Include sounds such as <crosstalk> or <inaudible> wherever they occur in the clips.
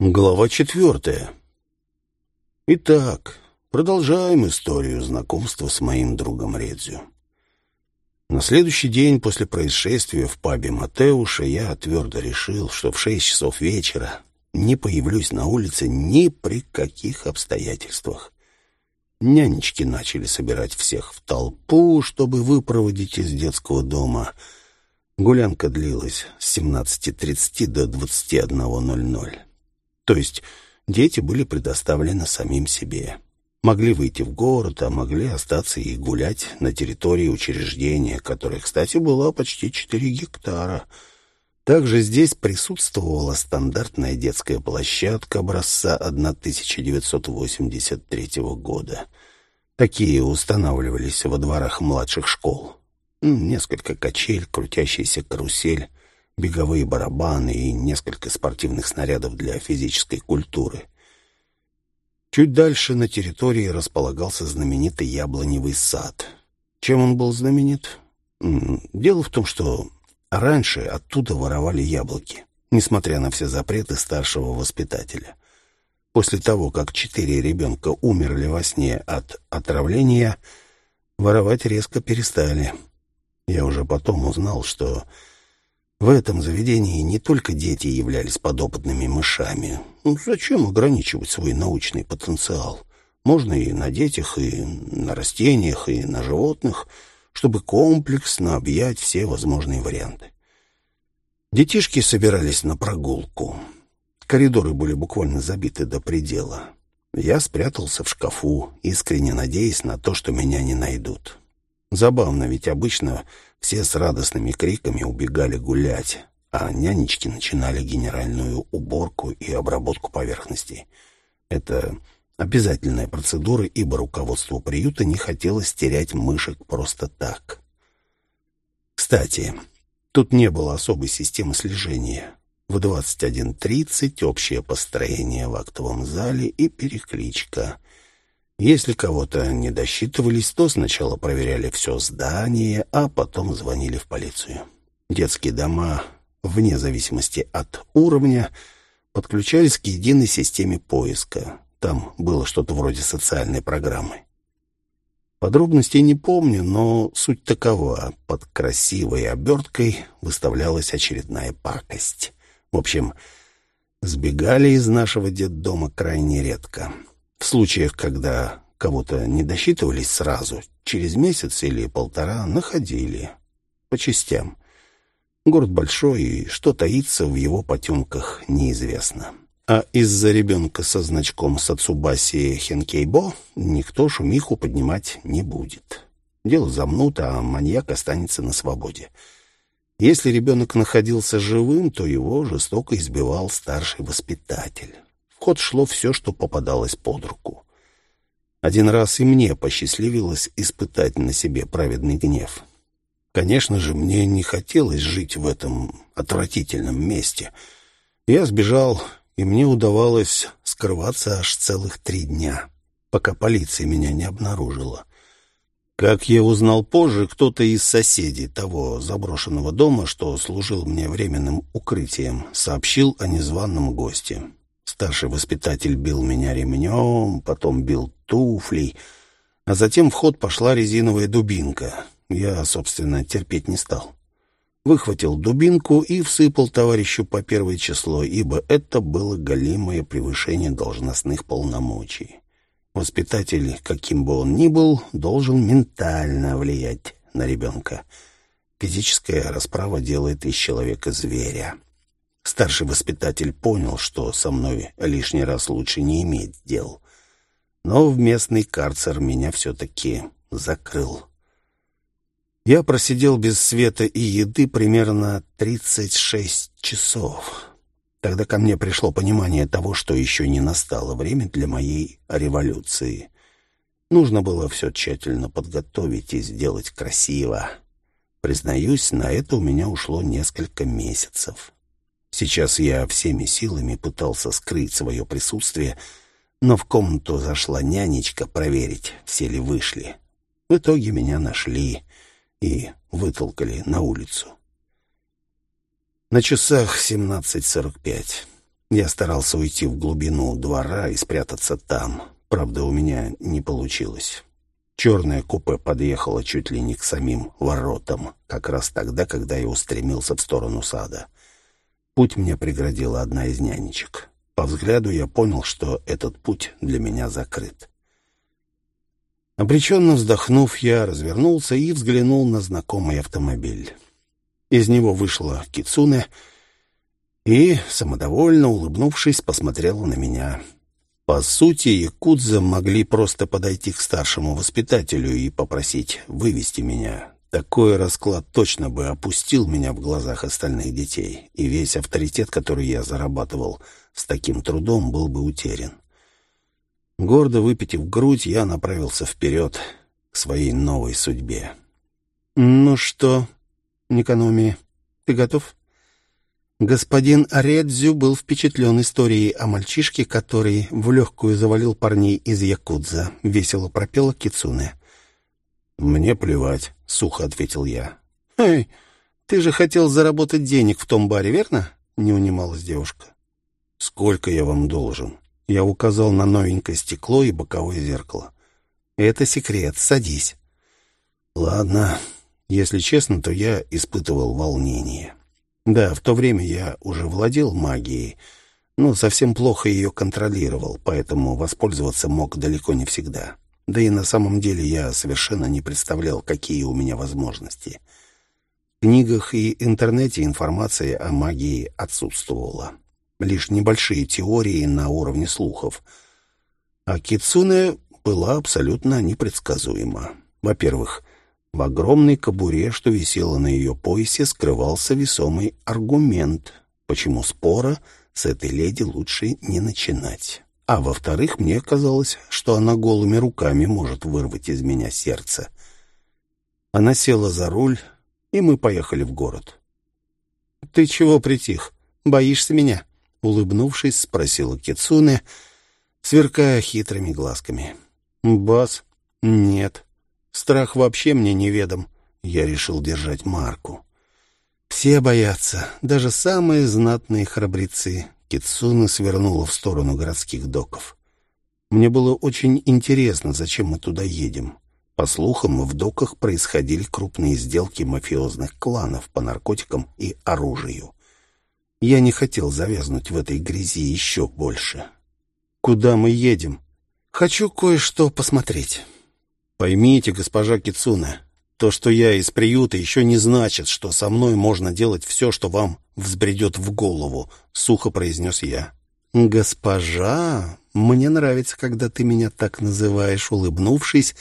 Глава четвертая. Итак, продолжаем историю знакомства с моим другом Редзю. На следующий день после происшествия в пабе Матеуша я твердо решил, что в шесть часов вечера не появлюсь на улице ни при каких обстоятельствах. Нянечки начали собирать всех в толпу, чтобы выпроводить из детского дома. Гулянка длилась с 17.30 до 21.00. То есть дети были предоставлены самим себе. Могли выйти в город, а могли остаться и гулять на территории учреждения, которое, кстати, было почти 4 гектара. Также здесь присутствовала стандартная детская площадка образца 1983 года. Такие устанавливались во дворах младших школ. Несколько качель, крутящаяся карусель, беговые барабаны и несколько спортивных снарядов для физической культуры. Чуть дальше на территории располагался знаменитый яблоневый сад. Чем он был знаменит? Дело в том, что раньше оттуда воровали яблоки, несмотря на все запреты старшего воспитателя. После того, как четыре ребенка умерли во сне от отравления, воровать резко перестали. Я уже потом узнал, что в этом заведении не только дети являлись подопытными мышами. Ну, зачем ограничивать свой научный потенциал? Можно и на детях, и на растениях, и на животных, чтобы комплексно объять все возможные варианты. Детишки собирались на прогулку. Коридоры были буквально забиты до предела. Я спрятался в шкафу, искренне надеясь на то, что меня не найдут. Забавно, ведь обычно все с радостными криками убегали гулять, а нянечки начинали генеральную уборку и обработку поверхностей. Это обязательная процедура, ибо руководству приюта не хотелось терять мышек просто так. Кстати, тут не было особой системы слежения. В 21.30 общее построение в актовом зале и перекличка. Если кого-то не досчитывались, то сначала проверяли все здание, а потом звонили в полицию. Детские дома, вне зависимости от уровня, подключались к единой системе поиска. Там было что-то вроде социальной программы. Подробностей не помню, но суть такова. Под красивой оберткой выставлялась очередная пакость. В общем, сбегали из нашего детдома крайне редко. В случаях, когда кого-то не досчитывались сразу, через месяц или полтора находили. По частям. Город большой, и что таится в его потемках, неизвестно. А из-за ребенка со значком Сацубаси Хенкейбо никто шумиху поднимать не будет. Дело замнут, а маньяк останется на свободе. Если ребенок находился живым, то его жестоко избивал старший воспитатель ход шло все, что попадалось под руку. Один раз и мне посчастливилось испытать на себе праведный гнев. Конечно же, мне не хотелось жить в этом отвратительном месте. Я сбежал, и мне удавалось скрываться аж целых три дня, пока полиция меня не обнаружила. Как я узнал позже, кто-то из соседей того заброшенного дома, что служил мне временным укрытием, сообщил о незваном госте. Старший воспитатель бил меня ремнем, потом бил туфлей, а затем в ход пошла резиновая дубинка. Я, собственно, терпеть не стал. Выхватил дубинку и всыпал товарищу по первое число, ибо это было голимое превышение должностных полномочий. Воспитатель, каким бы он ни был, должен ментально влиять на ребенка. Физическая расправа делает из человека зверя. Старший воспитатель понял, что со мной лишний раз лучше не иметь дел. Но в местный карцер меня все-таки закрыл. Я просидел без света и еды примерно 36 часов. Тогда ко мне пришло понимание того, что еще не настало время для моей революции. Нужно было все тщательно подготовить и сделать красиво. Признаюсь, на это у меня ушло несколько месяцев. Сейчас я всеми силами пытался скрыть свое присутствие, но в комнату зашла нянечка проверить, все ли вышли. В итоге меня нашли и вытолкали на улицу. На часах 17.45. Я старался уйти в глубину двора и спрятаться там. Правда, у меня не получилось. Черное купе подъехало чуть ли не к самим воротам, как раз тогда, когда я устремился в сторону сада. Путь мне преградила одна из нянечек. По взгляду я понял, что этот путь для меня закрыт. Обреченно вздохнув, я развернулся и взглянул на знакомый автомобиль. Из него вышла Кицуне и, самодовольно улыбнувшись, посмотрела на меня. По сути, якудза могли просто подойти к старшему воспитателю и попросить вывести меня. Такой расклад точно бы опустил меня в глазах остальных детей, и весь авторитет, который я зарабатывал с таким трудом, был бы утерян. Гордо выпитив грудь, я направился вперед к своей новой судьбе. «Ну что, Никономи, ты готов?» Господин Аредзю был впечатлен историей о мальчишке, который в легкую завалил парней из Якудза. Весело пропела Кицуне. «Мне плевать», — сухо ответил я. «Эй, ты же хотел заработать денег в том баре, верно?» — не унималась девушка. «Сколько я вам должен?» Я указал на новенькое стекло и боковое зеркало. «Это секрет. Садись». «Ладно. Если честно, то я испытывал волнение». Да, в то время я уже владел магией, но совсем плохо ее контролировал, поэтому воспользоваться мог далеко не всегда. Да и на самом деле я совершенно не представлял, какие у меня возможности. В книгах и интернете информация о магии отсутствовала. Лишь небольшие теории на уровне слухов. А Кицуне была абсолютно непредсказуема. Во-первых, в огромной кобуре, что висела на ее поясе, скрывался весомый аргумент, почему спора с этой леди лучше не начинать. А во-вторых, мне казалось, что она голыми руками может вырвать из меня сердце. Она села за руль, и мы поехали в город. «Ты чего притих? Боишься меня?» Улыбнувшись, спросила Кицуне, сверкая хитрыми глазками. «Бас? Нет. Страх вообще мне неведом. Я решил держать марку. Все боятся, даже самые знатные храбрецы. Кицуна свернула в сторону городских доков. Мне было очень интересно, зачем мы туда едем. По слухам, в доках происходили крупные сделки мафиозных кланов по наркотикам и оружию. Я не хотел завязнуть в этой грязи еще больше. «Куда мы едем?» «Хочу кое-что посмотреть». Поймите, госпожа Кицуна, то, что я из приюта, еще не значит, что со мной можно делать все, что вам взбредет в голову, сухо произнес я. Госпожа, мне нравится, когда ты меня так называешь, улыбнувшись,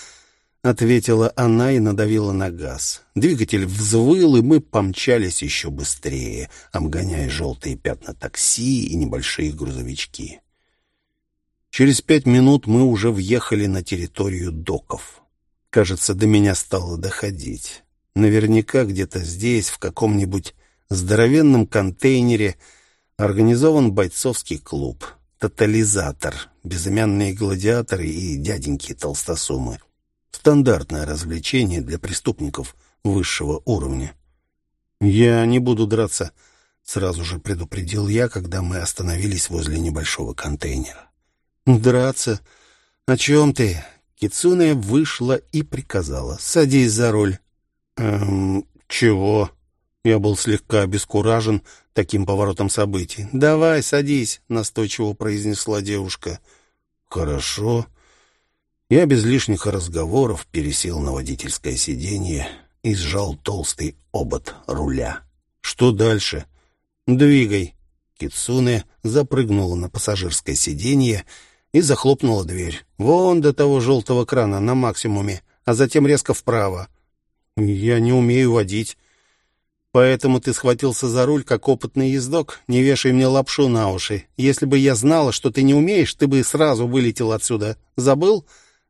ответила она и надавила на газ. Двигатель взвыл, и мы помчались еще быстрее, обгоняя желтые пятна такси и небольшие грузовички. Через пять минут мы уже въехали на территорию доков. Кажется, до меня стало доходить. Наверняка где-то здесь, в каком-нибудь здоровенном контейнере, организован бойцовский клуб. Тотализатор, безымянные гладиаторы и дяденьки толстосумы. Стандартное развлечение для преступников высшего уровня. «Я не буду драться», — сразу же предупредил я, когда мы остановились возле небольшого контейнера. «Драться? О чем ты? Кицуне вышла и приказала. «Садись за руль». «Эм, чего?» Я был слегка обескуражен таким поворотом событий. «Давай, садись», — настойчиво произнесла девушка. «Хорошо». Я без лишних разговоров пересел на водительское сиденье и сжал толстый обод руля. «Что дальше?» «Двигай». Кицуне запрыгнула на пассажирское сиденье и захлопнула дверь. Вон до того желтого крана на максимуме, а затем резко вправо. Я не умею водить. Поэтому ты схватился за руль, как опытный ездок. Не вешай мне лапшу на уши. Если бы я знала, что ты не умеешь, ты бы сразу вылетел отсюда. Забыл?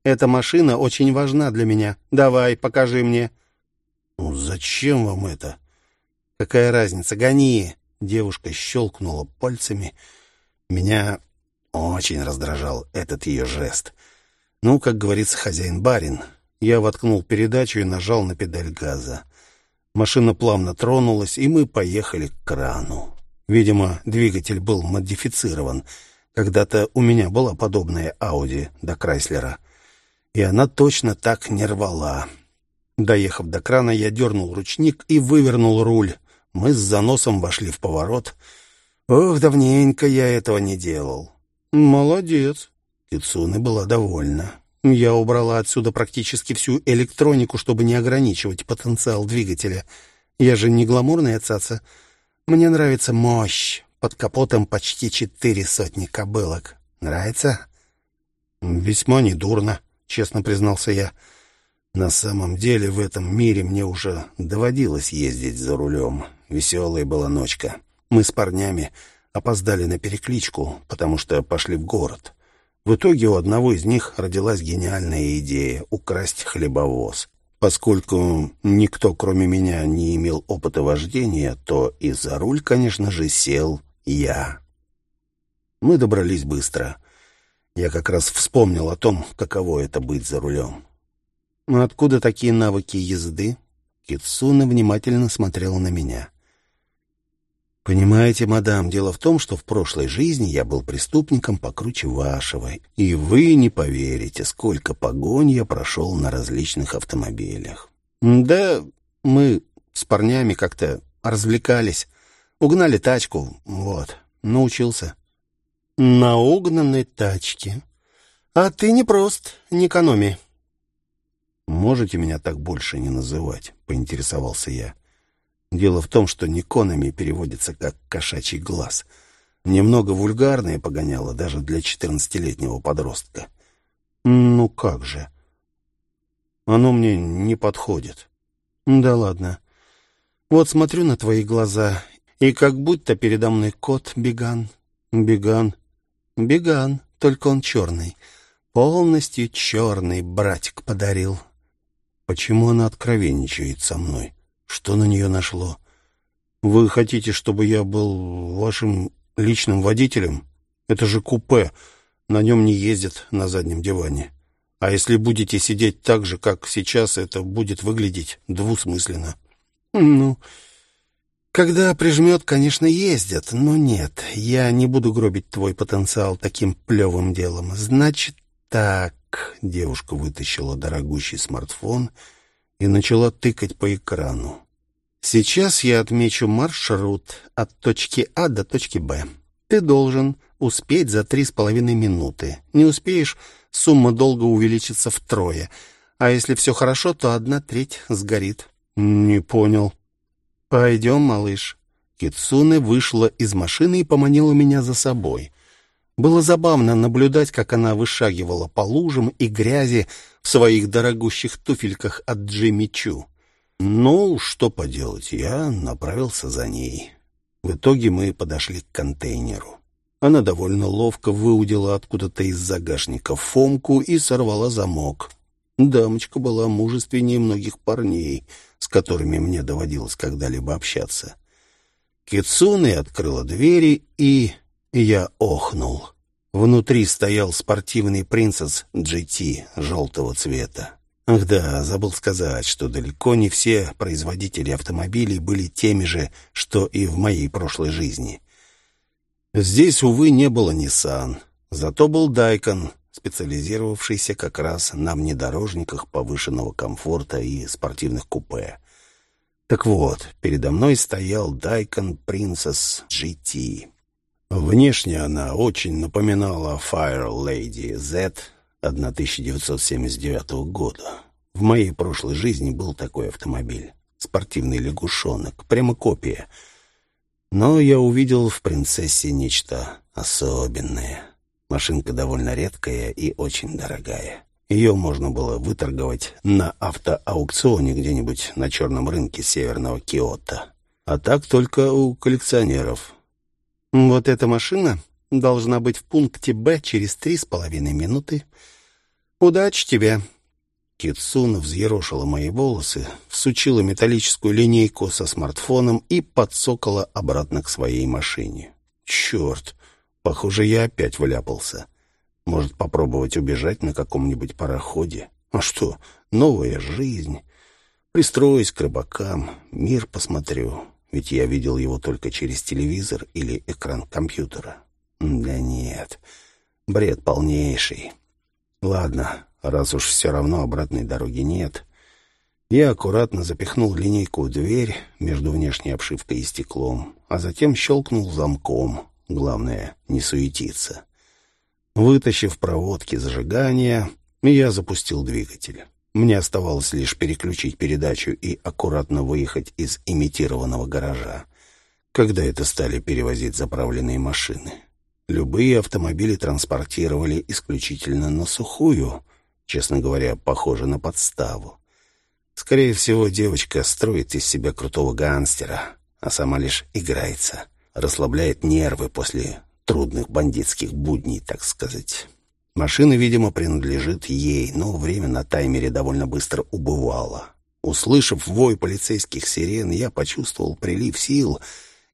Эта машина очень важна для меня. Давай, покажи мне. Ну, зачем вам это? Какая разница? Гони. Девушка щелкнула пальцами. Меня очень раздражал этот ее жест. Ну, как говорится, хозяин-барин. Я воткнул передачу и нажал на педаль газа. Машина плавно тронулась, и мы поехали к крану. Видимо, двигатель был модифицирован. Когда-то у меня была подобная Ауди до Крайслера. И она точно так не рвала. Доехав до крана, я дернул ручник и вывернул руль. Мы с заносом вошли в поворот. Ох, давненько я этого не делал. Молодец. Кицуны была довольна. Я убрала отсюда практически всю электронику, чтобы не ограничивать потенциал двигателя. Я же не гламурная цаца. Мне нравится мощь. Под капотом почти четыре сотни кобылок. Нравится? Весьма недурно, честно признался я. На самом деле в этом мире мне уже доводилось ездить за рулем. Веселая была ночка. Мы с парнями опоздали на перекличку, потому что пошли в город. В итоге у одного из них родилась гениальная идея — украсть хлебовоз. Поскольку никто, кроме меня, не имел опыта вождения, то и за руль, конечно же, сел я. Мы добрались быстро. Я как раз вспомнил о том, каково это быть за рулем. «Откуда такие навыки езды?» Китсуна внимательно смотрела на меня. «Понимаете, мадам, дело в том, что в прошлой жизни я был преступником покруче вашего, и вы не поверите, сколько погонь я прошел на различных автомобилях. Да мы с парнями как-то развлекались, угнали тачку, вот, научился». «На угнанной тачке? А ты не прост, не экономи». «Можете меня так больше не называть?» — поинтересовался я. Дело в том, что Никонами переводится как «кошачий глаз». Немного вульгарное погоняло даже для четырнадцатилетнего подростка. Ну как же? Оно мне не подходит. Да ладно. Вот смотрю на твои глаза, и как будто передо мной кот Беган. Беган? Беган, только он черный. Полностью черный братик подарил. Почему она откровенничает со мной? Что на нее нашло? Вы хотите, чтобы я был вашим личным водителем? Это же купе. На нем не ездят на заднем диване. А если будете сидеть так же, как сейчас, это будет выглядеть двусмысленно. Ну, когда прижмет, конечно, ездят, но нет, я не буду гробить твой потенциал таким плевым делом. Значит так, девушка вытащила дорогущий смартфон и начала тыкать по экрану. Сейчас я отмечу маршрут от точки А до точки Б. Ты должен успеть за три с половиной минуты. Не успеешь, сумма долга увеличится втрое. А если все хорошо, то одна треть сгорит. Не понял. Пойдем, малыш. Кицуне вышла из машины и поманила меня за собой. Было забавно наблюдать, как она вышагивала по лужам и грязи в своих дорогущих туфельках от Джимми Чу. Ну, что поделать, я направился за ней. В итоге мы подошли к контейнеру. Она довольно ловко выудила откуда-то из загашника фомку и сорвала замок. Дамочка была мужественнее многих парней, с которыми мне доводилось когда-либо общаться. Кицуне открыла двери, и я охнул. Внутри стоял спортивный принцесс GT желтого цвета. Ах да, забыл сказать, что далеко не все производители автомобилей были теми же, что и в моей прошлой жизни. Здесь, увы, не было Nissan, зато был Daikin, специализировавшийся как раз на внедорожниках повышенного комфорта и спортивных купе. Так вот, передо мной стоял Daikin Princess GT. Внешне она очень напоминала Fire Lady Z 1979 года. В моей прошлой жизни был такой автомобиль. Спортивный лягушонок, прямо копия. Но я увидел в «Принцессе» нечто особенное. Машинка довольно редкая и очень дорогая. Ее можно было выторговать на автоаукционе где-нибудь на черном рынке северного Киота. А так только у коллекционеров. Вот эта машина должна быть в пункте «Б» через три с половиной минуты. Удачи тебе!» Китсуна взъерошила мои волосы, всучила металлическую линейку со смартфоном и подсокала обратно к своей машине. «Черт! Похоже, я опять вляпался. Может, попробовать убежать на каком-нибудь пароходе? А что, новая жизнь? Пристроюсь к рыбакам, мир посмотрю. Ведь я видел его только через телевизор или экран компьютера. Да нет, бред полнейший. Ладно, раз уж все равно обратной дороги нет, я аккуратно запихнул линейку в дверь между внешней обшивкой и стеклом, а затем щелкнул замком. Главное, не суетиться. Вытащив проводки зажигания, я запустил двигатель. Мне оставалось лишь переключить передачу и аккуратно выехать из имитированного гаража, когда это стали перевозить заправленные машины. Любые автомобили транспортировали исключительно на сухую, честно говоря, похоже на подставу. Скорее всего, девочка строит из себя крутого гангстера, а сама лишь играется, расслабляет нервы после трудных бандитских будней, так сказать. Машина, видимо, принадлежит ей, но время на таймере довольно быстро убывало. Услышав вой полицейских сирен, я почувствовал прилив сил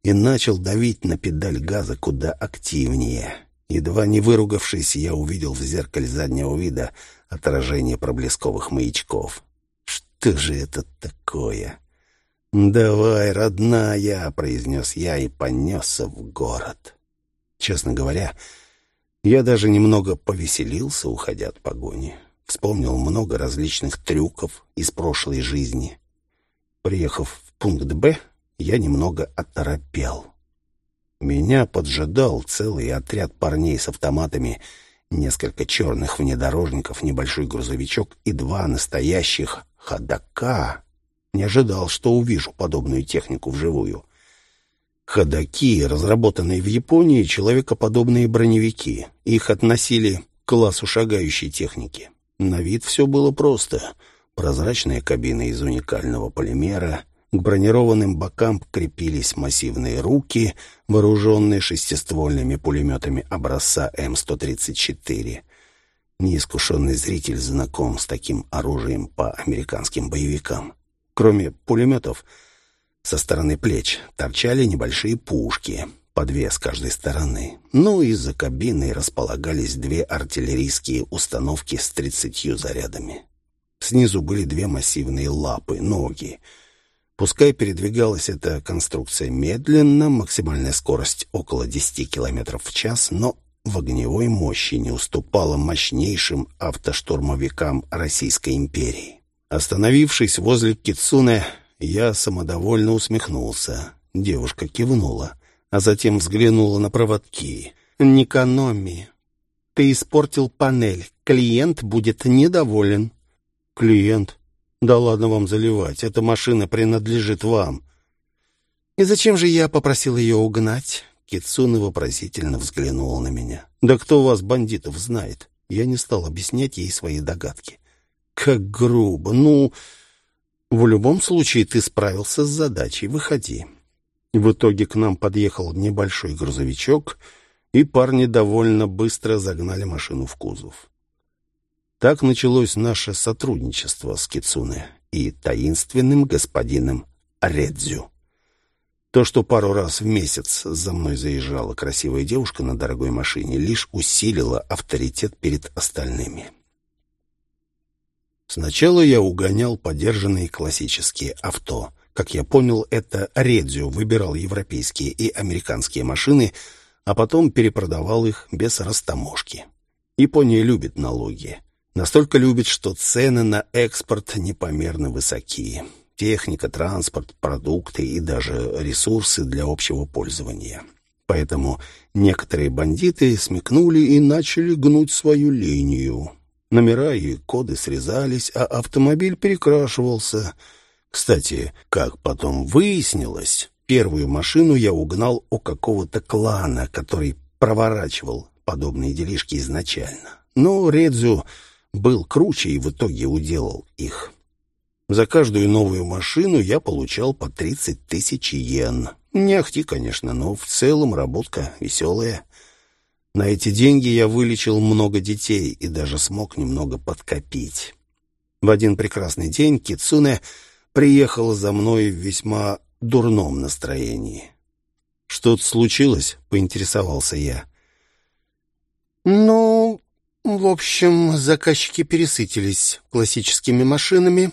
и начал давить на педаль газа куда активнее. Едва не выругавшись, я увидел в зеркале заднего вида отражение проблесковых маячков. Что же это такое? «Давай, родная!» — произнес я и понесся в город. Честно говоря, я даже немного повеселился, уходя от погони. Вспомнил много различных трюков из прошлой жизни. Приехав в пункт «Б», я немного оторопел. Меня поджидал целый отряд парней с автоматами, несколько черных внедорожников, небольшой грузовичок и два настоящих ходака. Не ожидал, что увижу подобную технику вживую. Ходаки, разработанные в Японии, человекоподобные броневики. Их относили к классу шагающей техники. На вид все было просто. Прозрачная кабина из уникального полимера. К бронированным бокам крепились массивные руки, вооруженные шестиствольными пулеметами образца М-134. Неискушенный зритель знаком с таким оружием по американским боевикам. Кроме пулеметов, со стороны плеч торчали небольшие пушки, по две с каждой стороны. Ну и за кабиной располагались две артиллерийские установки с тридцатью зарядами. Снизу были две массивные лапы, ноги. Пускай передвигалась эта конструкция медленно, максимальная скорость около 10 км в час, но в огневой мощи не уступала мощнейшим автоштурмовикам Российской империи. Остановившись возле Кицуне, я самодовольно усмехнулся. Девушка кивнула, а затем взглянула на проводки. «Никономи, ты испортил панель. Клиент будет недоволен». «Клиент? Да ладно вам заливать. Эта машина принадлежит вам». «И зачем же я попросил ее угнать?» Кицуна вопросительно взглянула на меня. «Да кто вас, бандитов, знает?» Я не стал объяснять ей свои догадки. «Как грубо! Ну, в любом случае ты справился с задачей. Выходи». В итоге к нам подъехал небольшой грузовичок, и парни довольно быстро загнали машину в кузов. Так началось наше сотрудничество с Кицуне и таинственным господином Редзю. То, что пару раз в месяц за мной заезжала красивая девушка на дорогой машине, лишь усилило авторитет перед остальными. Сначала я угонял подержанные классические авто. Как я понял, это Редзио выбирал европейские и американские машины, а потом перепродавал их без растаможки. Япония любит налоги. Настолько любит, что цены на экспорт непомерно высокие техника, транспорт, продукты и даже ресурсы для общего пользования. Поэтому некоторые бандиты смекнули и начали гнуть свою линию. Номера и коды срезались, а автомобиль перекрашивался. Кстати, как потом выяснилось, первую машину я угнал у какого-то клана, который проворачивал подобные делишки изначально. Но Редзю был круче и в итоге уделал их. За каждую новую машину я получал по 30 тысяч йен. Не ахти, конечно, но в целом работка веселая. На эти деньги я вылечил много детей и даже смог немного подкопить. В один прекрасный день Кицуне приехала за мной в весьма дурном настроении. «Что-то случилось?» — поинтересовался я. «Ну, в общем, заказчики пересытились классическими машинами»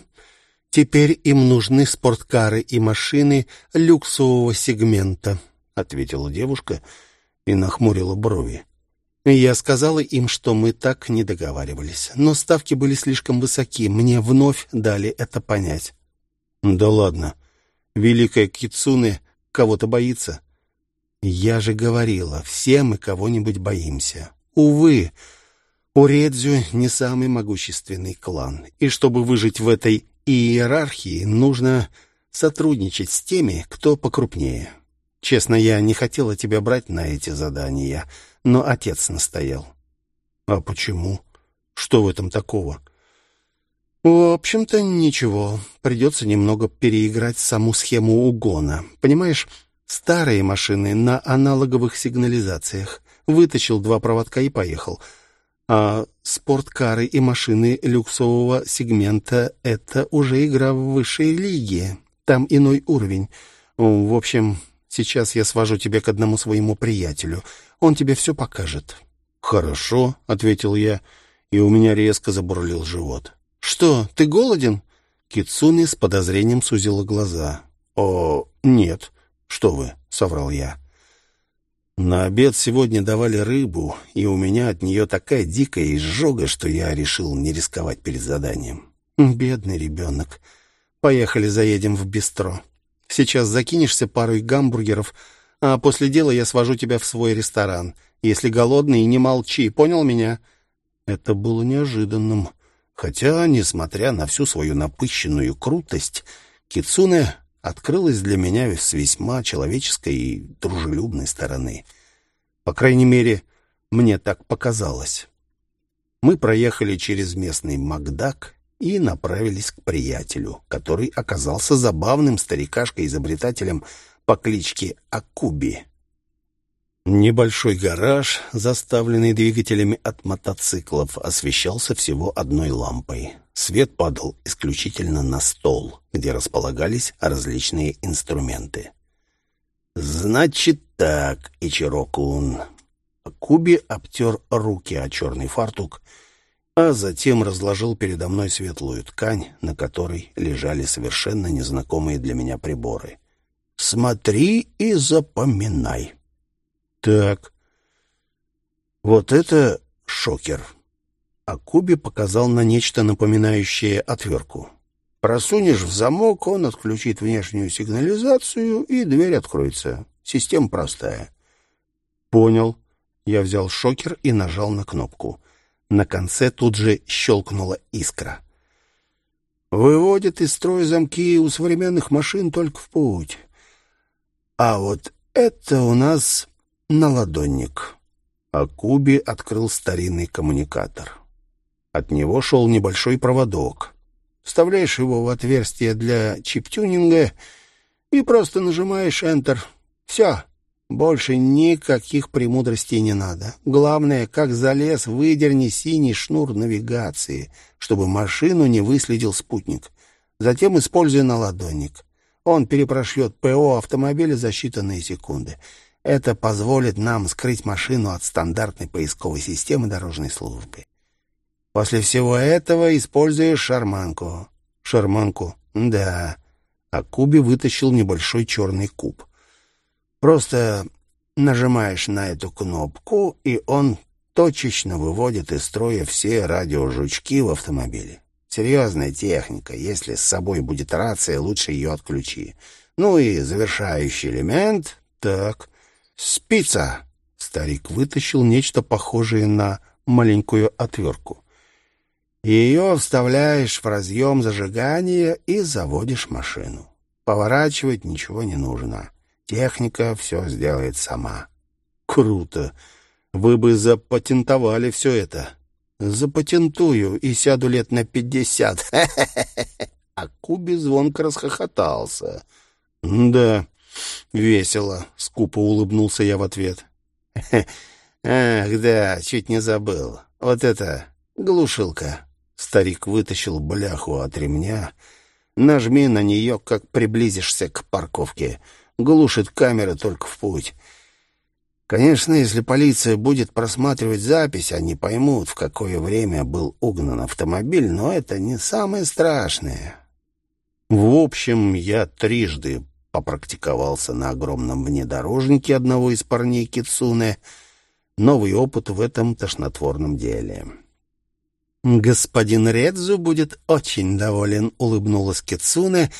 Теперь им нужны спорткары и машины люксового сегмента, ответила девушка и нахмурила брови. Я сказала им, что мы так не договаривались, но ставки были слишком высоки, мне вновь дали это понять. Да ладно. Великая Кицуне кого-то боится. Я же говорила, все мы кого-нибудь боимся. Увы, Уредзю не самый могущественный клан, и чтобы выжить в этой иерархии, нужно сотрудничать с теми, кто покрупнее. Честно, я не хотела тебя брать на эти задания, но отец настоял. А почему? Что в этом такого? В общем-то, ничего. Придется немного переиграть саму схему угона. Понимаешь, старые машины на аналоговых сигнализациях. Вытащил два проводка и поехал. А спорткары и машины люксового сегмента — это уже игра в высшей лиге. Там иной уровень. В общем, сейчас я свожу тебя к одному своему приятелю. Он тебе все покажет. «Хорошо», — ответил я, и у меня резко забурлил живот. «Что, ты голоден?» Кицуни с подозрением сузила глаза. «О, нет. Что вы?» — соврал я. На обед сегодня давали рыбу, и у меня от нее такая дикая изжога, что я решил не рисковать перед заданием. Бедный ребенок. Поехали, заедем в бистро. Сейчас закинешься парой гамбургеров, а после дела я свожу тебя в свой ресторан. Если голодный, не молчи, понял меня?» Это было неожиданным. Хотя, несмотря на всю свою напыщенную крутость, Кицуне открылась для меня с весьма человеческой и дружелюбной стороны. По крайней мере, мне так показалось. Мы проехали через местный Макдак и направились к приятелю, который оказался забавным старикашкой-изобретателем по кличке Акуби. Небольшой гараж, заставленный двигателями от мотоциклов, освещался всего одной лампой. Свет падал исключительно на стол, где располагались различные инструменты. «Значит так, Ичирокун». Куби обтер руки о черный фартук, а затем разложил передо мной светлую ткань, на которой лежали совершенно незнакомые для меня приборы. «Смотри и запоминай». «Так, вот это шокер». А Куби показал на нечто напоминающее отвертку. Просунешь в замок, он отключит внешнюю сигнализацию, и дверь откроется. Система простая. Понял. Я взял шокер и нажал на кнопку. На конце тут же щелкнула искра. Выводит из строя замки у современных машин только в путь. А вот это у нас наладонник. А Куби открыл старинный коммуникатор. От него шел небольшой проводок. Вставляешь его в отверстие для чип-тюнинга и просто нажимаешь Enter. Все. Больше никаких премудростей не надо. Главное, как залез, выдерни синий шнур навигации, чтобы машину не выследил спутник. Затем используй наладонник. Он перепрошьет ПО автомобиля за считанные секунды. Это позволит нам скрыть машину от стандартной поисковой системы дорожной службы. После всего этого используешь шарманку. Шарманку? Да. А Куби вытащил небольшой черный куб. Просто нажимаешь на эту кнопку, и он точечно выводит из строя все радиожучки в автомобиле. Серьезная техника. Если с собой будет рация, лучше ее отключи. Ну и завершающий элемент. Так, спица. Старик вытащил нечто похожее на маленькую отвертку. Ее вставляешь в разъем зажигания и заводишь машину. Поворачивать ничего не нужно. Техника все сделает сама. Круто. Вы бы запатентовали все это. Запатентую и сяду лет на пятьдесят. <laughs> А Куби звонко расхохотался. Да, весело, скупо улыбнулся я в ответ. <laughs> Ах, да, чуть не забыл. Вот это глушилка. Старик вытащил бляху от ремня. Нажми на нее, как приблизишься к парковке. Глушит камера только в путь. Конечно, если полиция будет просматривать запись, они поймут, в какое время был угнан автомобиль, но это не самое страшное. В общем, я трижды попрактиковался на огромном внедорожнике одного из парней Кицуне. Новый опыт в этом тошнотворном деле. «Господин Редзу будет очень доволен», — улыбнулась Кицуне,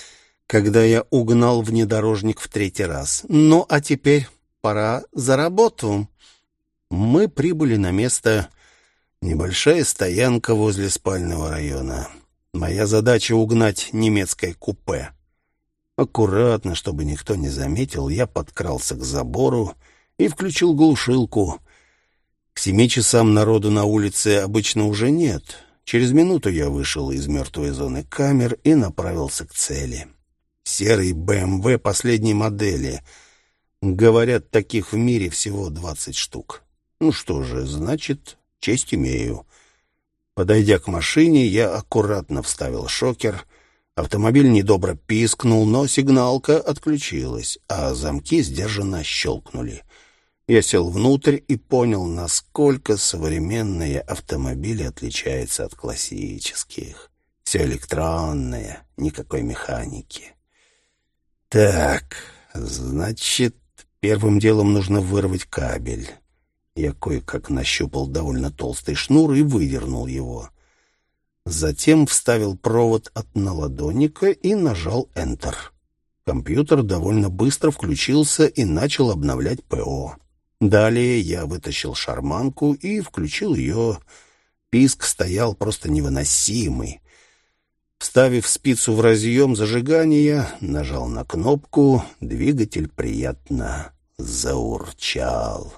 когда я угнал внедорожник в третий раз. «Ну, а теперь пора за работу». Мы прибыли на место небольшая стоянка возле спального района. Моя задача — угнать немецкое купе. Аккуратно, чтобы никто не заметил, я подкрался к забору и включил глушилку. К семи часам народу на улице обычно уже нет. Через минуту я вышел из мертвой зоны камер и направился к цели. Серый БМВ последней модели. Говорят, таких в мире всего двадцать штук. Ну что же, значит, честь имею. Подойдя к машине, я аккуратно вставил шокер. Автомобиль недобро пискнул, но сигналка отключилась, а замки сдержанно щелкнули. Я сел внутрь и понял, насколько современные автомобили отличаются от классических. Все электронное, никакой механики. Так, значит, первым делом нужно вырвать кабель. Я кое-как нащупал довольно толстый шнур и выдернул его. Затем вставил провод от наладонника и нажал Enter. Компьютер довольно быстро включился и начал обновлять ПО. Далее я вытащил шарманку и включил ее. Писк стоял просто невыносимый. Вставив спицу в разъем зажигания, нажал на кнопку, двигатель приятно заурчал.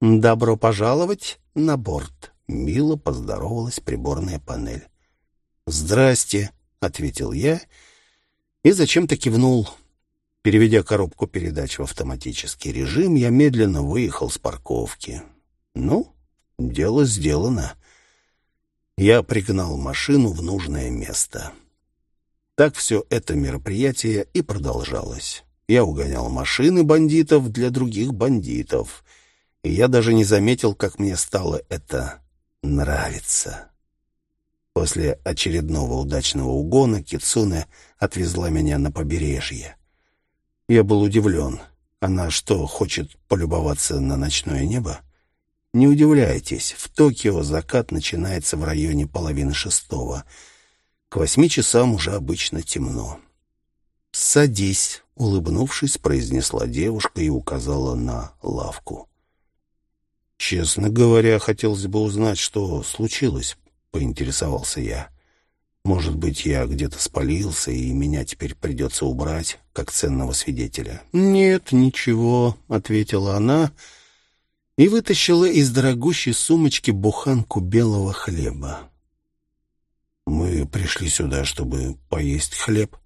«Добро пожаловать на борт», — мило поздоровалась приборная панель. «Здрасте», — ответил я и зачем-то кивнул. Переведя коробку передач в автоматический режим, я медленно выехал с парковки. Ну, дело сделано. Я пригнал машину в нужное место. Так все это мероприятие и продолжалось. Я угонял машины бандитов для других бандитов — и я даже не заметил, как мне стало это нравиться. После очередного удачного угона Кицуне отвезла меня на побережье. Я был удивлен. Она что, хочет полюбоваться на ночное небо? Не удивляйтесь, в Токио закат начинается в районе половины шестого. К восьми часам уже обычно темно. «Садись», — улыбнувшись, произнесла девушка и указала на лавку. «Честно говоря, хотелось бы узнать, что случилось», — поинтересовался я. «Может быть, я где-то спалился, и меня теперь придется убрать, как ценного свидетеля?» «Нет, ничего», — ответила она и вытащила из дорогущей сумочки буханку белого хлеба. «Мы пришли сюда, чтобы поесть хлеб?»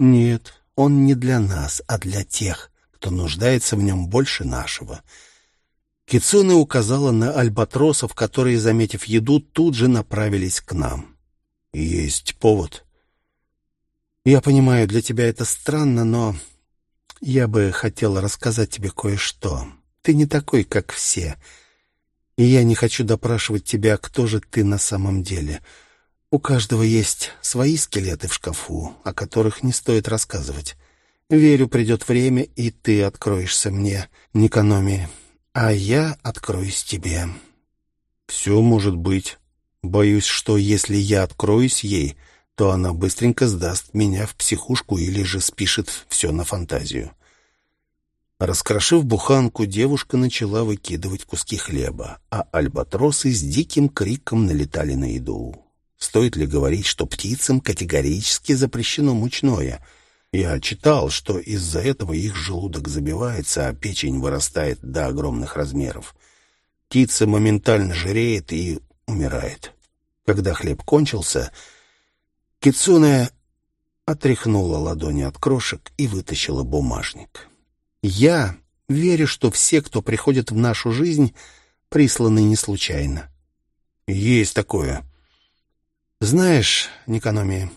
«Нет, он не для нас, а для тех, кто нуждается в нем больше нашего». Кицуне указала на альбатросов, которые, заметив еду, тут же направились к нам. «Есть повод». «Я понимаю, для тебя это странно, но я бы хотела рассказать тебе кое-что. Ты не такой, как все, и я не хочу допрашивать тебя, кто же ты на самом деле. У каждого есть свои скелеты в шкафу, о которых не стоит рассказывать. Верю, придет время, и ты откроешься мне, Никономи а я откроюсь тебе. Все может быть. Боюсь, что если я откроюсь ей, то она быстренько сдаст меня в психушку или же спишет все на фантазию. Раскрошив буханку, девушка начала выкидывать куски хлеба, а альбатросы с диким криком налетали на еду. Стоит ли говорить, что птицам категорически запрещено мучное — я читал, что из-за этого их желудок забивается, а печень вырастает до огромных размеров. Птица моментально жиреет и умирает. Когда хлеб кончился, Кицуне отряхнула ладони от крошек и вытащила бумажник. «Я верю, что все, кто приходит в нашу жизнь, присланы не случайно». «Есть такое». «Знаешь, Никономия,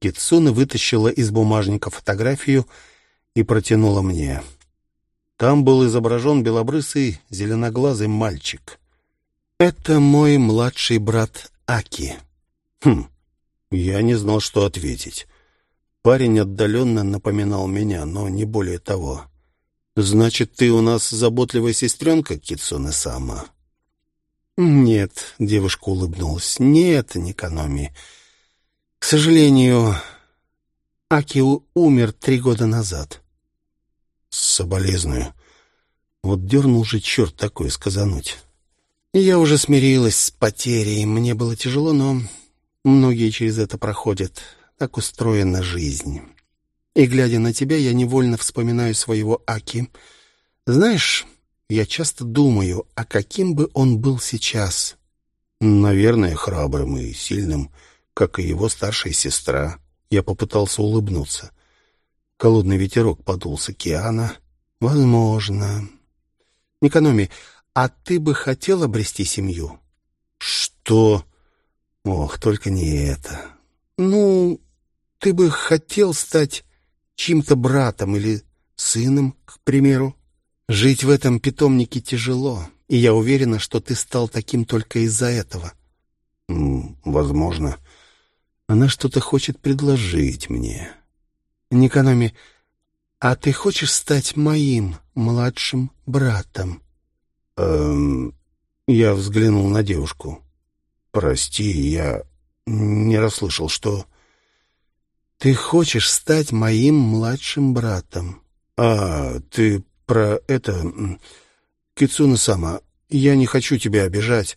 Китсуна вытащила из бумажника фотографию и протянула мне. Там был изображен белобрысый зеленоглазый мальчик. «Это мой младший брат Аки». «Хм, Я не знал, что ответить. Парень отдаленно напоминал меня, но не более того. «Значит, ты у нас заботливая сестренка, Китсуне Сама?» «Нет», — девушка улыбнулась, — «нет, Никономи. К сожалению, Аки умер три года назад». «Соболезную. Вот дернул же черт такой сказануть». «Я уже смирилась с потерей. Мне было тяжело, но многие через это проходят. Так устроена жизнь». И, глядя на тебя, я невольно вспоминаю своего Аки. Знаешь, я часто думаю, а каким бы он был сейчас? Наверное, храбрым и сильным, как и его старшая сестра. Я попытался улыбнуться. Холодный ветерок подул с океана. Возможно. Никономи, а ты бы хотел обрести семью? Что? Ох, только не это. Ну, ты бы хотел стать чьим-то братом или сыном, к примеру. Жить в этом питомнике тяжело, и я уверена, что ты стал таким только из-за этого. Возможно. Она что-то хочет предложить мне. Никономи, а ты хочешь стать моим младшим братом? Эм, я взглянул на девушку. Прости, я не расслышал, что... Ты хочешь стать моим младшим братом. А, ты про это... Кицуна-сама, я не хочу тебя обижать.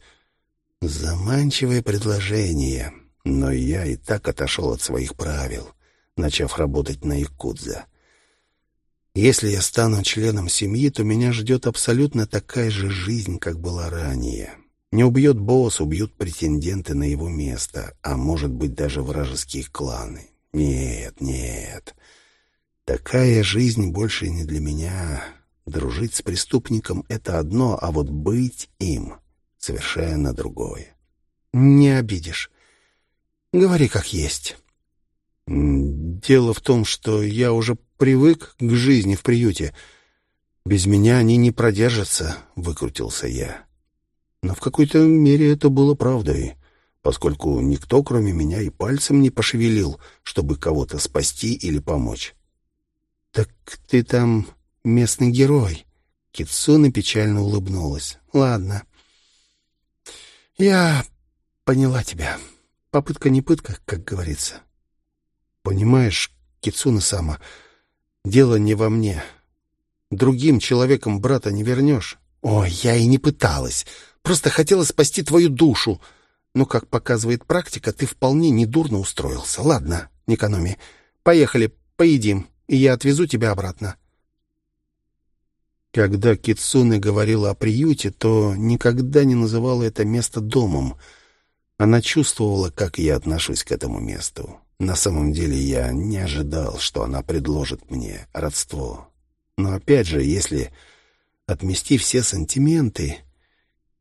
Заманчивое предложение, но я и так отошел от своих правил, начав работать на Якудза. Если я стану членом семьи, то меня ждет абсолютно такая же жизнь, как была ранее. Не убьет босс, убьют претенденты на его место, а может быть даже вражеские кланы. Нет, нет. Такая жизнь больше не для меня. Дружить с преступником — это одно, а вот быть им — совершенно другое. Не обидишь. Говори как есть. Дело в том, что я уже привык к жизни в приюте. Без меня они не продержатся, — выкрутился я. Но в какой-то мере это было правдой поскольку никто, кроме меня, и пальцем не пошевелил, чтобы кого-то спасти или помочь. «Так ты там местный герой?» Китсуна печально улыбнулась. «Ладно. Я поняла тебя. Попытка не пытка, как говорится. Понимаешь, Китсуна-сама, дело не во мне. Другим человеком брата не вернешь. Ой, я и не пыталась. Просто хотела спасти твою душу. Но, как показывает практика, ты вполне недурно устроился. Ладно, Никономи, поехали, поедим, и я отвезу тебя обратно. Когда Китсуне говорила о приюте, то никогда не называла это место домом. Она чувствовала, как я отношусь к этому месту. На самом деле я не ожидал, что она предложит мне родство. Но опять же, если отмести все сантименты,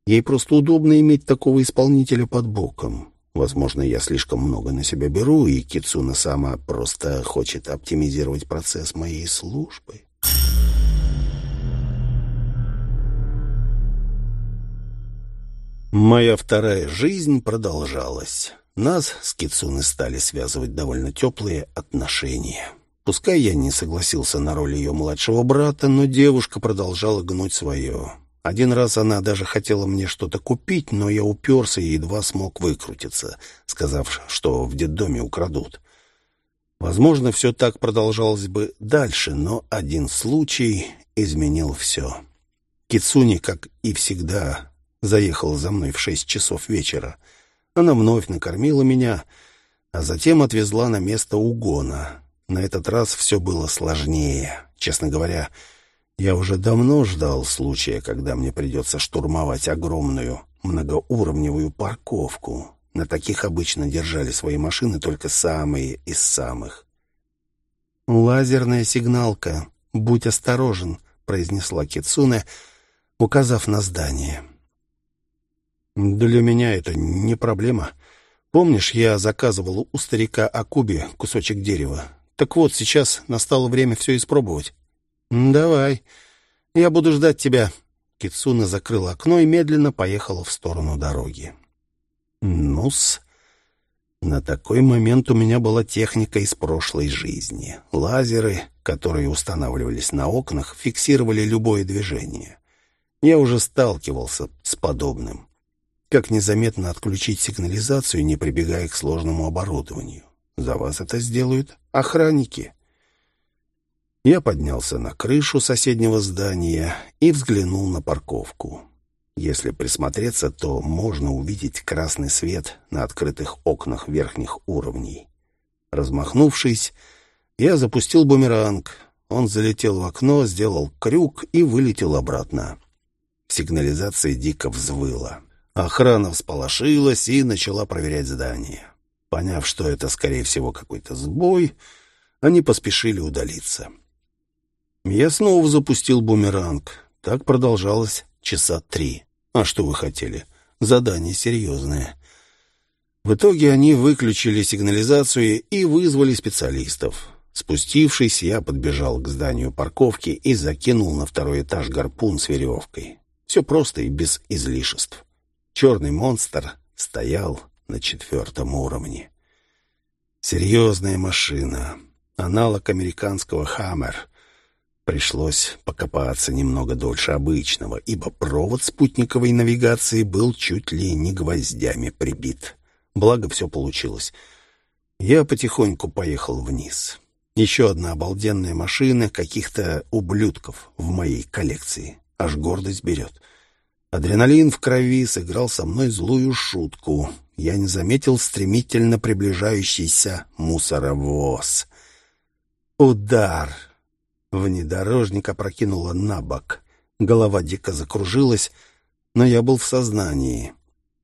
Ей просто удобно иметь такого исполнителя под боком. Возможно, я слишком много на себя беру, и Кицуна сама просто хочет оптимизировать процесс моей службы. Моя вторая жизнь продолжалась. Нас с Кицуны стали связывать довольно теплые отношения. Пускай я не согласился на роль ее младшего брата, но девушка продолжала гнуть свое. Один раз она даже хотела мне что-то купить, но я уперся и едва смог выкрутиться, сказав, что в детдоме украдут. Возможно, все так продолжалось бы дальше, но один случай изменил все. Кицуни, как и всегда, заехала за мной в шесть часов вечера. Она вновь накормила меня, а затем отвезла на место угона. На этот раз все было сложнее. Честно говоря, я уже давно ждал случая, когда мне придется штурмовать огромную многоуровневую парковку. На таких обычно держали свои машины только самые из самых. «Лазерная сигналка. Будь осторожен», — произнесла Кицуне, указав на здание. «Для меня это не проблема. Помнишь, я заказывал у старика Акуби кусочек дерева? Так вот, сейчас настало время все испробовать». «Давай. Я буду ждать тебя». Кицуна закрыла окно и медленно поехала в сторону дороги. «Ну-с». На такой момент у меня была техника из прошлой жизни. Лазеры, которые устанавливались на окнах, фиксировали любое движение. Я уже сталкивался с подобным. Как незаметно отключить сигнализацию, не прибегая к сложному оборудованию? За вас это сделают охранники. Я поднялся на крышу соседнего здания и взглянул на парковку. Если присмотреться, то можно увидеть красный свет на открытых окнах верхних уровней. Размахнувшись, я запустил бумеранг. Он залетел в окно, сделал крюк и вылетел обратно. Сигнализация дико взвыла. Охрана всполошилась и начала проверять здание. Поняв, что это, скорее всего, какой-то сбой, они поспешили удалиться. Я снова запустил бумеранг. Так продолжалось часа три. А что вы хотели? Задание серьезное. В итоге они выключили сигнализацию и вызвали специалистов. Спустившись, я подбежал к зданию парковки и закинул на второй этаж гарпун с веревкой. Все просто и без излишеств. Черный монстр стоял на четвертом уровне. Серьезная машина, аналог американского «Хаммер», Пришлось покопаться немного дольше обычного, ибо провод спутниковой навигации был чуть ли не гвоздями прибит. Благо, все получилось. Я потихоньку поехал вниз. Еще одна обалденная машина каких-то ублюдков в моей коллекции. Аж гордость берет. Адреналин в крови сыграл со мной злую шутку. Я не заметил стремительно приближающийся мусоровоз. Удар! Внедорожник опрокинуло на бок. Голова дико закружилась, но я был в сознании.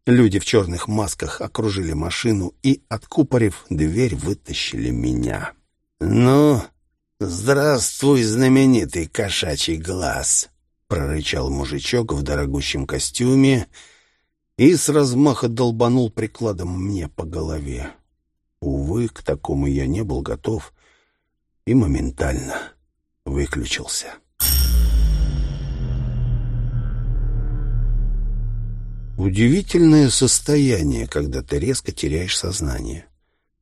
Люди в черных масках окружили машину и, откупорив дверь, вытащили меня. «Ну, здравствуй, знаменитый кошачий глаз!» — прорычал мужичок в дорогущем костюме и с размаха долбанул прикладом мне по голове. Увы, к такому я не был готов и моментально выключился. Удивительное состояние, когда ты резко теряешь сознание.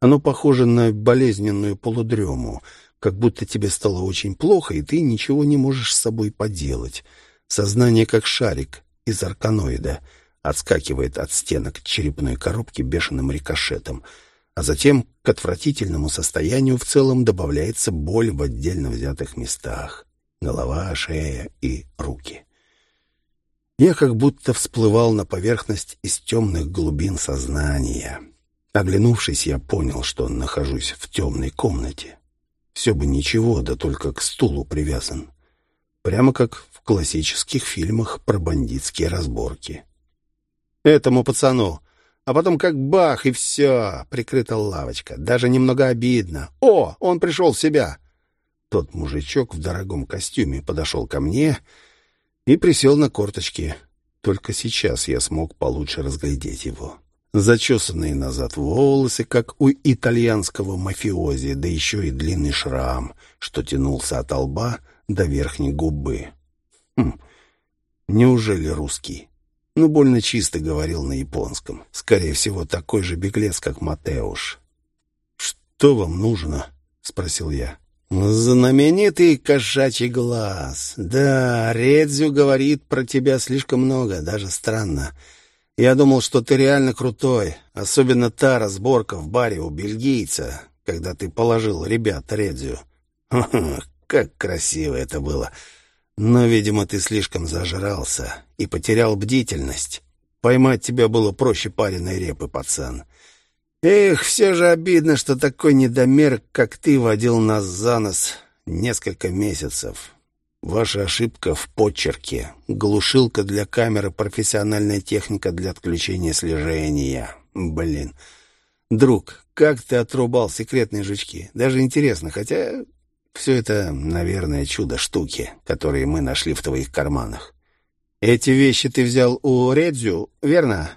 Оно похоже на болезненную полудрему, как будто тебе стало очень плохо, и ты ничего не можешь с собой поделать. Сознание как шарик из арканоида отскакивает от стенок черепной коробки бешеным рикошетом — а затем к отвратительному состоянию в целом добавляется боль в отдельно взятых местах — голова, шея и руки. Я как будто всплывал на поверхность из темных глубин сознания. Оглянувшись, я понял, что нахожусь в темной комнате. Все бы ничего, да только к стулу привязан. Прямо как в классических фильмах про бандитские разборки. «Этому пацану а потом как бах, и все, прикрыта лавочка. Даже немного обидно. О, он пришел в себя. Тот мужичок в дорогом костюме подошел ко мне и присел на корточки. Только сейчас я смог получше разглядеть его. Зачесанные назад волосы, как у итальянского мафиози, да еще и длинный шрам, что тянулся от лба до верхней губы. Хм, неужели русский? Но больно чисто говорил на японском. Скорее всего, такой же беглец, как Матеуш. «Что вам нужно?» — спросил я. «Знаменитый кошачий глаз. Да, Редзю говорит про тебя слишком много, даже странно. Я думал, что ты реально крутой, особенно та разборка в баре у бельгийца, когда ты положил ребят Редзю. <laughs> Как красиво это было!» Но, видимо, ты слишком зажрался и потерял бдительность. Поймать тебя было проще пареной репы, пацан. Эх, все же обидно, что такой недомерок, как ты, водил нас за нос несколько месяцев. Ваша ошибка в почерке. Глушилка для камеры, профессиональная техника для отключения слежения. Блин. Друг, как ты отрубал секретные жучки? Даже интересно, хотя все это, наверное, чудо-штуки, которые мы нашли в твоих карманах. Эти вещи ты взял у Редзю, верно?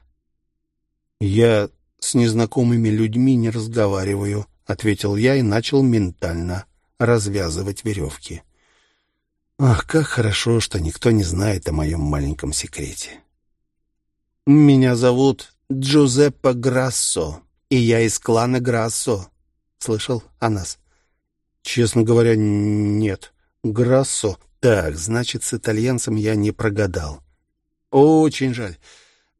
Я с незнакомыми людьми не разговариваю, ответил я и начал ментально развязывать веревки. Ах, как хорошо, что никто не знает о моем маленьком секрете. Меня зовут Джузеппе Грассо. и я из клана Грассо. Слышал о нас? Честно говоря, нет. Грассо. Так, значит, с итальянцем я не прогадал. Очень жаль.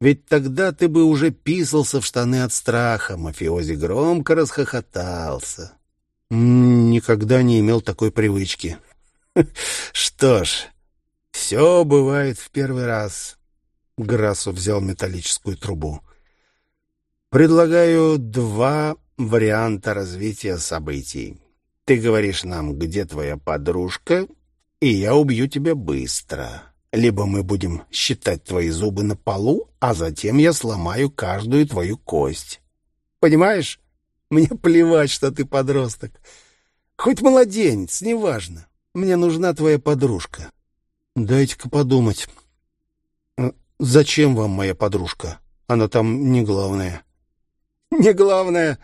Ведь тогда ты бы уже писался в штаны от страха. Мафиози громко расхохотался. Никогда не имел такой привычки. <laughs> Что ж, все бывает в первый раз. Грассо взял металлическую трубу. Предлагаю два варианта развития событий. Ты говоришь нам, где твоя подружка, и я убью тебя быстро. Либо мы будем считать твои зубы на полу, а затем я сломаю каждую твою кость. Понимаешь? Мне плевать, что ты подросток. Хоть младенец, неважно. Мне нужна твоя подружка. Дайте-ка подумать. Э, зачем вам моя подружка? Она там не главная. <laughs> Не главное.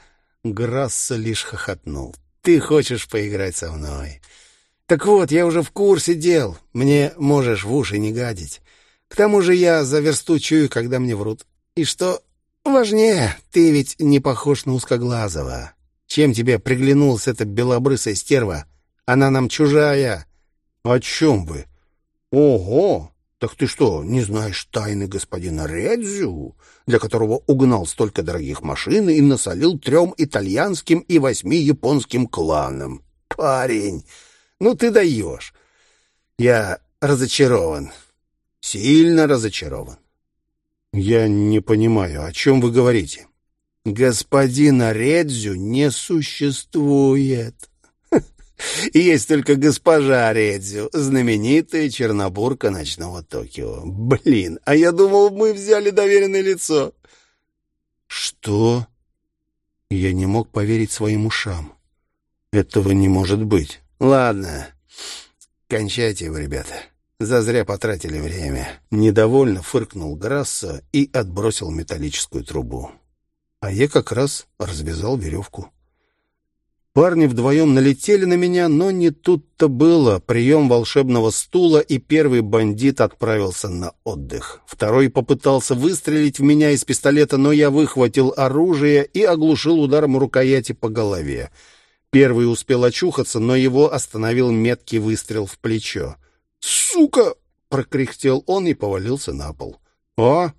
Грасса лишь хохотнул. Ты хочешь поиграть со мной? Так вот, я уже в курсе дел. Мне можешь в уши не гадить. К тому же я за версту чую, когда мне врут. И что важнее, ты ведь не похож на узкоглазого. Чем тебе приглянулась эта белобрысая стерва? Она нам чужая. О чем вы? Ого! Так ты что, не знаешь тайны господина Редзю, для которого угнал столько дорогих машин и насолил трем итальянским и восьми японским кланам? Парень, ну ты даешь. Я разочарован. Сильно разочарован. Я не понимаю, о чем вы говорите? Господина Редзю не существует. Есть только госпожа Редзю, знаменитая чернобурка ночного Токио. Блин, а я думал, мы взяли доверенное лицо. Что? Я не мог поверить своим ушам. Этого не может быть. Ладно, кончайте его, ребята. Зазря потратили время. Недовольно фыркнул Грасса и отбросил металлическую трубу. А я как раз развязал веревку. Парни вдвоем налетели на меня, но не тут-то было. Прием волшебного стула, и первый бандит отправился на отдых. Второй попытался выстрелить в меня из пистолета, но я выхватил оружие и оглушил ударом рукояти по голове. Первый успел очухаться, но его остановил меткий выстрел в плечо. «Сука!» — прокряхтел он и повалился на пол. «А?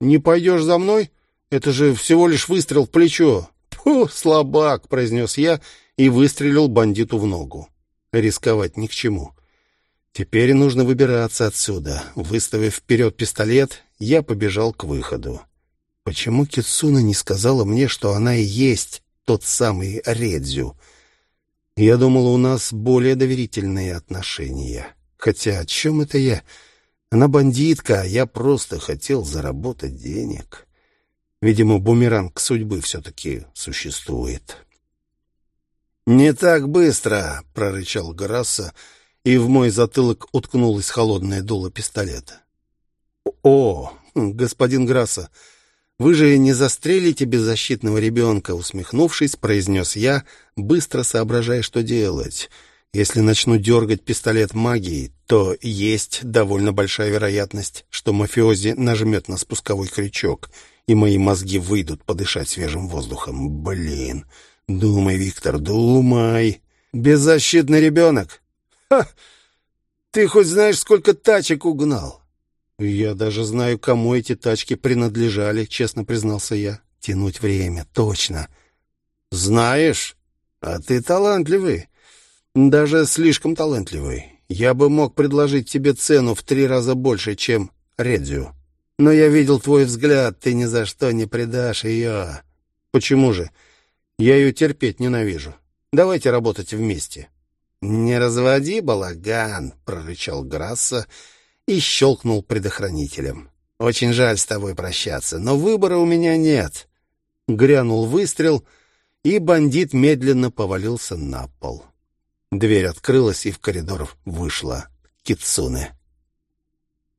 Не пойдешь за мной? Это же всего лишь выстрел в плечо!» «Фу, слабак!» — произнес я и выстрелил бандиту в ногу. Рисковать ни к чему. Теперь нужно выбираться отсюда. Выставив вперед пистолет, я побежал к выходу. Почему Кицуна не сказала мне, что она и есть тот самый Редзю? Я думал, у нас более доверительные отношения. Хотя о чем это я? Она бандитка, а я просто хотел заработать денег. Видимо, бумеранг судьбы все-таки существует. «Не так быстро!» — прорычал Грасса, и в мой затылок уткнулось холодное дуло пистолета. «О, господин Грасса, вы же не застрелите беззащитного ребенка!» — усмехнувшись, произнес я, быстро соображая, что делать. «Если начну дергать пистолет магией, то есть довольно большая вероятность, что мафиози нажмет на спусковой крючок, и мои мозги выйдут подышать свежим воздухом. Блин!» Думай, Виктор, думай. Беззащитный ребенок. Ха! Ты хоть знаешь, сколько тачек угнал? Я даже знаю, кому эти тачки принадлежали, честно признался я. Тянуть время, точно. Знаешь? А ты талантливый. Даже слишком талантливый. Я бы мог предложить тебе цену в три раза больше, чем Редзю. Но я видел твой взгляд, ты ни за что не предашь ее. Почему же? Я ее терпеть ненавижу. Давайте работать вместе». «Не разводи балаган», — прорычал Грасса и щелкнул предохранителем. «Очень жаль с тобой прощаться, но выбора у меня нет». Грянул выстрел, и бандит медленно повалился на пол. Дверь открылась, и в коридор вышла Кицуне.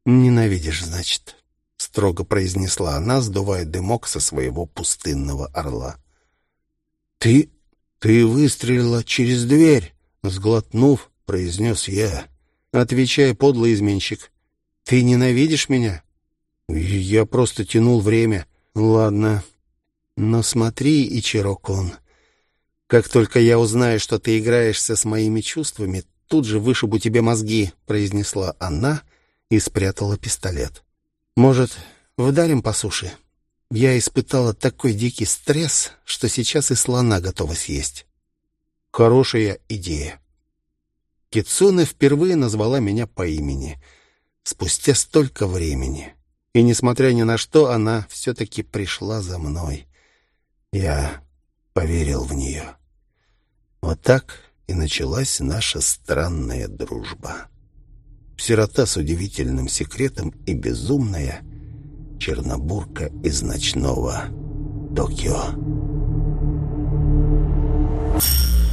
«Ненавидишь, значит», — строго произнесла она, сдувая дымок со своего пустынного орла. «Ты... ты выстрелила через дверь!» Сглотнув, произнес я. Отвечай, подлый изменщик. «Ты ненавидишь меня?» «Я просто тянул время. Ладно. Но смотри, Ичирокун, как только я узнаю, что ты играешься с моими чувствами, тут же вышибу тебе мозги», — произнесла она и спрятала пистолет. «Может, вдарим по суше?» Я испытала такой дикий стресс, что сейчас и слона готова съесть. Хорошая идея. Кицуне впервые назвала меня по имени. Спустя столько времени. И, несмотря ни на что, она все-таки пришла за мной. Я поверил в нее. Вот так и началась наша странная дружба. Сирота с удивительным секретом и безумная Чернобурка из ночного Токио. Thank